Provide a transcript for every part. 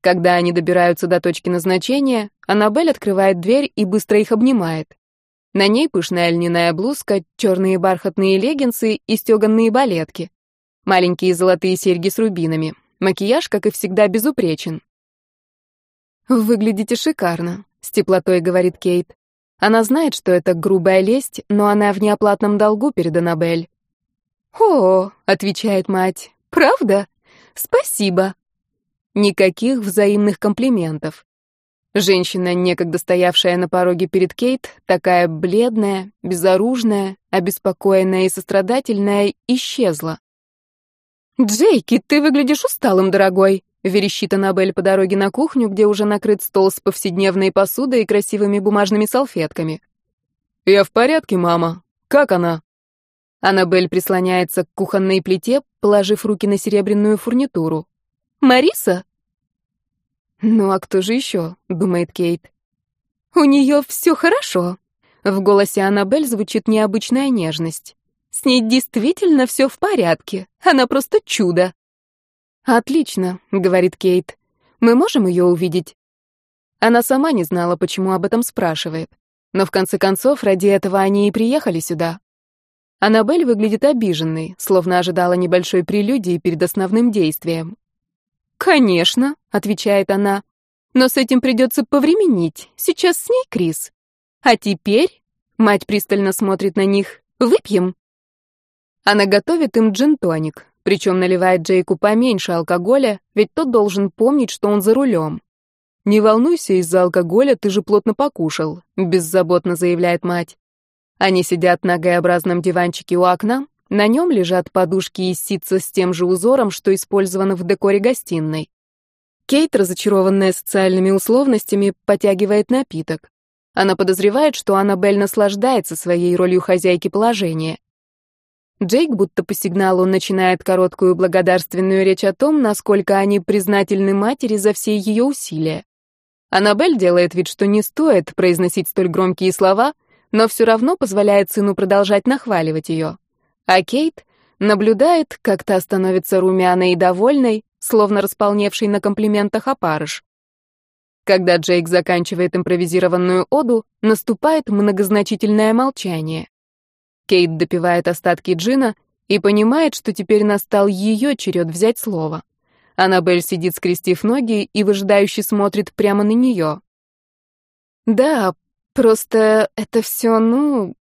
Когда они добираются до точки назначения, Аннабель открывает дверь и быстро их обнимает. На ней пышная льняная блузка, черные бархатные леггинсы и стеганные балетки. Маленькие золотые серьги с рубинами. Макияж, как и всегда, безупречен. «Выглядите шикарно», — с теплотой говорит Кейт. Она знает, что это грубая лесть, но она в неоплатном долгу перед Аннабель. «О», — отвечает мать, — «правда? Спасибо». Никаких взаимных комплиментов. Женщина, некогда стоявшая на пороге перед Кейт, такая бледная, безоружная, обеспокоенная и сострадательная, исчезла. «Джейки, ты выглядишь усталым, дорогой», — верещит Аннабель по дороге на кухню, где уже накрыт стол с повседневной посудой и красивыми бумажными салфетками. «Я в порядке, мама. Как она?» Аннабель прислоняется к кухонной плите, положив руки на серебряную фурнитуру. «Мариса?» «Ну а кто же еще?» — думает Кейт. «У нее все хорошо». В голосе Аннабель звучит необычная нежность. «С ней действительно все в порядке. Она просто чудо». «Отлично», — говорит Кейт. «Мы можем ее увидеть?» Она сама не знала, почему об этом спрашивает. Но в конце концов, ради этого они и приехали сюда. Аннабель выглядит обиженной, словно ожидала небольшой прелюдии перед основным действием. «Конечно», — отвечает она, — «но с этим придется повременить. Сейчас с ней Крис. А теперь...» — мать пристально смотрит на них. «Выпьем?» Она готовит им джин-тоник, причем наливает Джейку поменьше алкоголя, ведь тот должен помнить, что он за рулем. «Не волнуйся из-за алкоголя, ты же плотно покушал», — беззаботно заявляет мать. Они сидят на Г-образном диванчике у окна, на нем лежат подушки из ситца с тем же узором, что использовано в декоре гостиной. Кейт, разочарованная социальными условностями, потягивает напиток. Она подозревает, что Аннабель наслаждается своей ролью хозяйки положения. Джейк будто по сигналу начинает короткую благодарственную речь о том, насколько они признательны матери за все ее усилия. Аннабель делает вид, что не стоит произносить столь громкие слова, но все равно позволяет сыну продолжать нахваливать ее. А Кейт наблюдает, как та становится румяной и довольной, словно располневшей на комплиментах опарыш. Когда Джейк заканчивает импровизированную оду, наступает многозначительное молчание. Кейт допивает остатки джина и понимает, что теперь настал ее черед взять слово. Аннабель сидит, скрестив ноги, и выжидающе смотрит прямо на нее. «Да, просто это все, ну,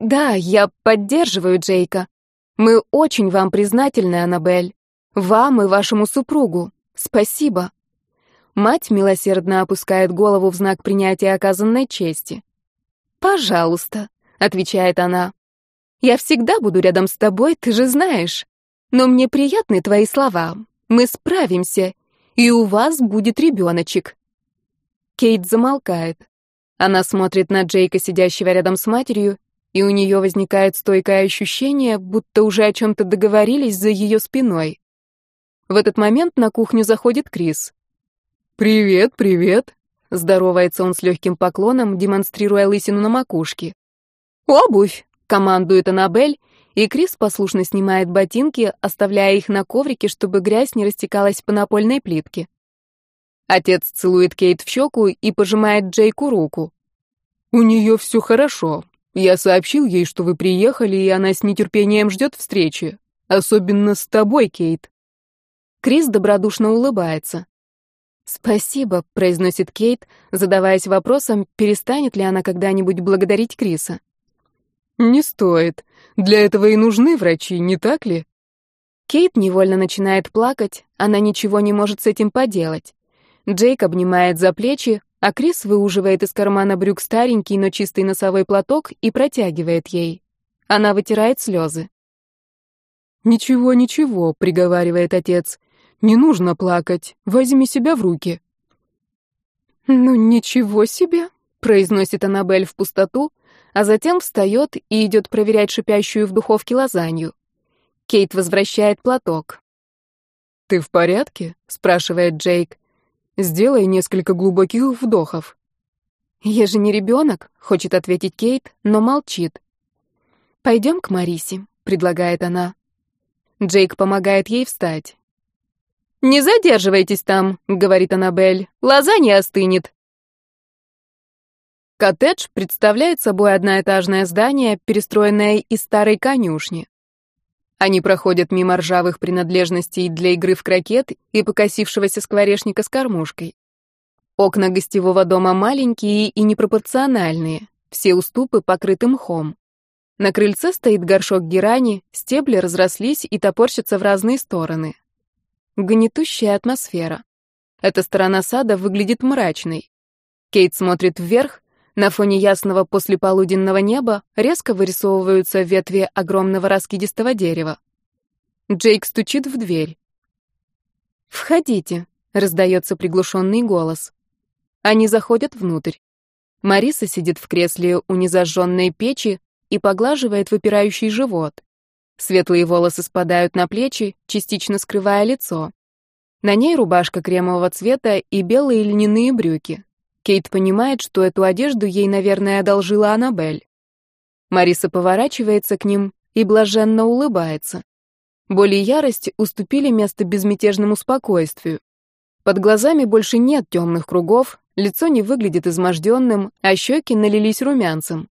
да, я поддерживаю Джейка. Мы очень вам признательны, Аннабель. Вам и вашему супругу. Спасибо. Мать милосердно опускает голову в знак принятия оказанной чести. «Пожалуйста», — отвечает она. «Я всегда буду рядом с тобой, ты же знаешь. Но мне приятны твои слова. Мы справимся, и у вас будет ребеночек». Кейт замолкает. Она смотрит на Джейка, сидящего рядом с матерью, и у нее возникает стойкое ощущение, будто уже о чем-то договорились за ее спиной. В этот момент на кухню заходит Крис. «Привет, привет!» — здоровается он с легким поклоном, демонстрируя лысину на макушке. «Обувь!» — командует Аннабель, и Крис послушно снимает ботинки, оставляя их на коврике, чтобы грязь не растекалась по напольной плитке. Отец целует Кейт в щеку и пожимает Джейку руку. «У нее все хорошо. Я сообщил ей, что вы приехали, и она с нетерпением ждет встречи. Особенно с тобой, Кейт. Крис добродушно улыбается. «Спасибо», — произносит Кейт, задаваясь вопросом, перестанет ли она когда-нибудь благодарить Криса. «Не стоит. Для этого и нужны врачи, не так ли?» Кейт невольно начинает плакать, она ничего не может с этим поделать. Джейк обнимает за плечи, а Крис выуживает из кармана брюк старенький, но чистый носовой платок и протягивает ей. Она вытирает слезы. «Ничего, ничего», — приговаривает отец. «Не нужно плакать. Возьми себя в руки». «Ну ничего себе», — произносит Аннабель в пустоту, а затем встает и идет проверять шипящую в духовке лазанью. Кейт возвращает платок. «Ты в порядке?» — спрашивает Джейк. Сделай несколько глубоких вдохов. Я же не ребенок, хочет ответить Кейт, но молчит. Пойдем к Марисе, предлагает она. Джейк помогает ей встать. «Не задерживайтесь там», — говорит Аннабель. «Лазанья остынет». Коттедж представляет собой одноэтажное здание, перестроенное из старой конюшни. Они проходят мимо ржавых принадлежностей для игры в крокет и покосившегося скворечника с кормушкой. Окна гостевого дома маленькие и непропорциональные, все уступы покрыты мхом. На крыльце стоит горшок герани, стебли разрослись и топорщатся в разные стороны. Гнетущая атмосфера. Эта сторона сада выглядит мрачной. Кейт смотрит вверх, на фоне ясного послеполуденного неба резко вырисовываются ветви огромного раскидистого дерева. Джейк стучит в дверь. «Входите», — раздается приглушенный голос. Они заходят внутрь. Мариса сидит в кресле у незажженной печи и поглаживает выпирающий живот. Светлые волосы спадают на плечи, частично скрывая лицо. На ней рубашка кремового цвета и белые льняные брюки. Кейт понимает, что эту одежду ей, наверное, одолжила Аннабель. Мариса поворачивается к ним и блаженно улыбается. Боль и ярость уступили место безмятежному спокойствию. Под глазами больше нет темных кругов, лицо не выглядит изможденным, а щеки налились румянцем.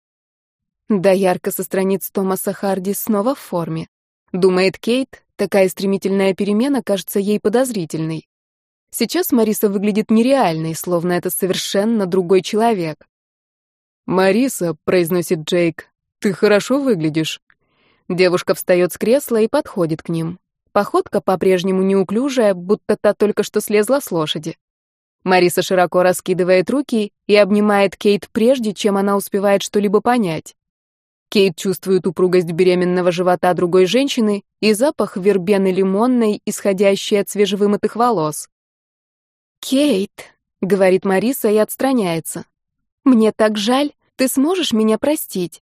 Да ярко со страниц Томаса Харди снова в форме. Думает Кейт, такая стремительная перемена кажется ей подозрительной. Сейчас Мариса выглядит нереальной, словно это совершенно другой человек. «Мариса», — произносит Джейк, — «ты хорошо выглядишь». Девушка встает с кресла и подходит к ним. Походка по-прежнему неуклюжая, будто та только что слезла с лошади. Мариса широко раскидывает руки и обнимает Кейт прежде, чем она успевает что-либо понять. Кейт чувствует упругость беременного живота другой женщины и запах вербены лимонной, исходящий от свежевымытых волос. «Кейт», — говорит Мариса и отстраняется. «Мне так жаль, ты сможешь меня простить?»